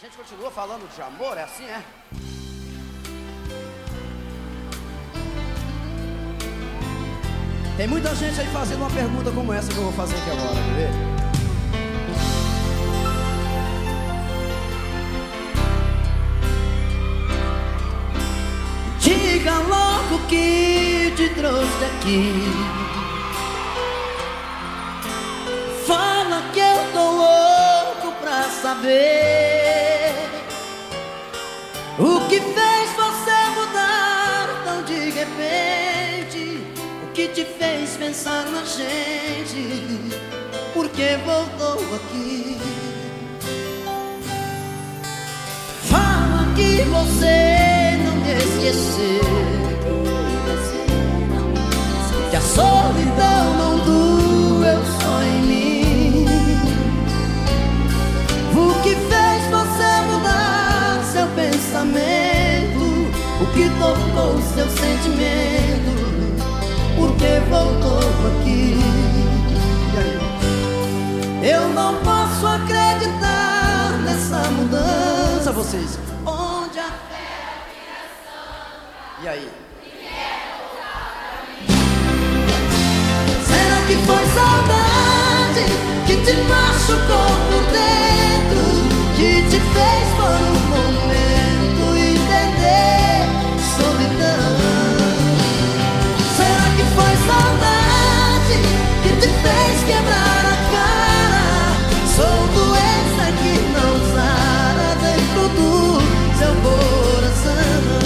gente continua falando de amor, é assim, é? Tem muita gente aí fazendo uma pergunta como essa que eu vou fazer aqui agora, quer ver? Diga logo que te trouxe aqui. Fala que eu tô louco pra saber o que fez você mudar tão de repente. O que te fez pensar na gente? Por que voltou aqui? Fala que você não me esqueceu. Vocês. Onde a E aí? Será que foi saudade que te machucou seu coração.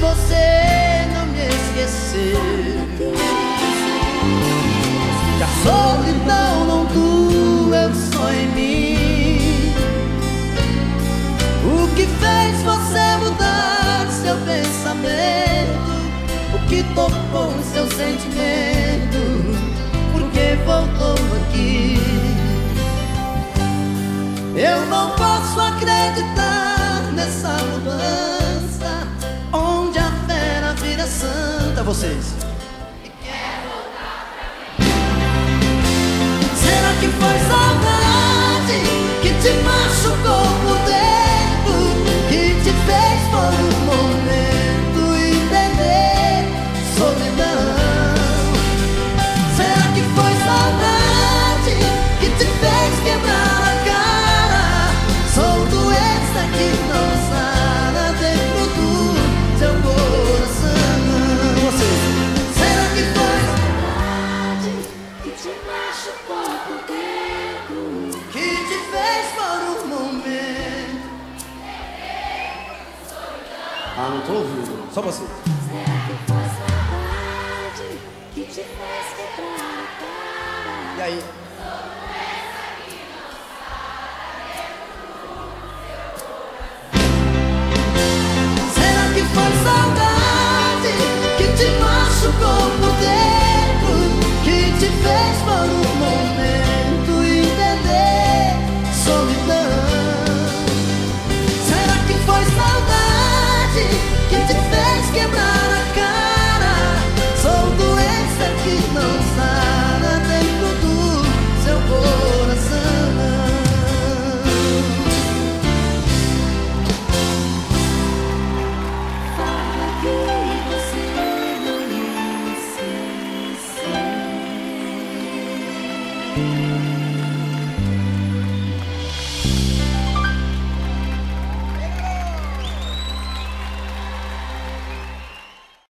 Você não me esqueceu. Que a solidão Vocês Ah, não tô ouvindo. Só você. Será que foi saudade que te fez quebrar a cara? E aí? Será que foi saudade que te machucou por dentro? Que te fez por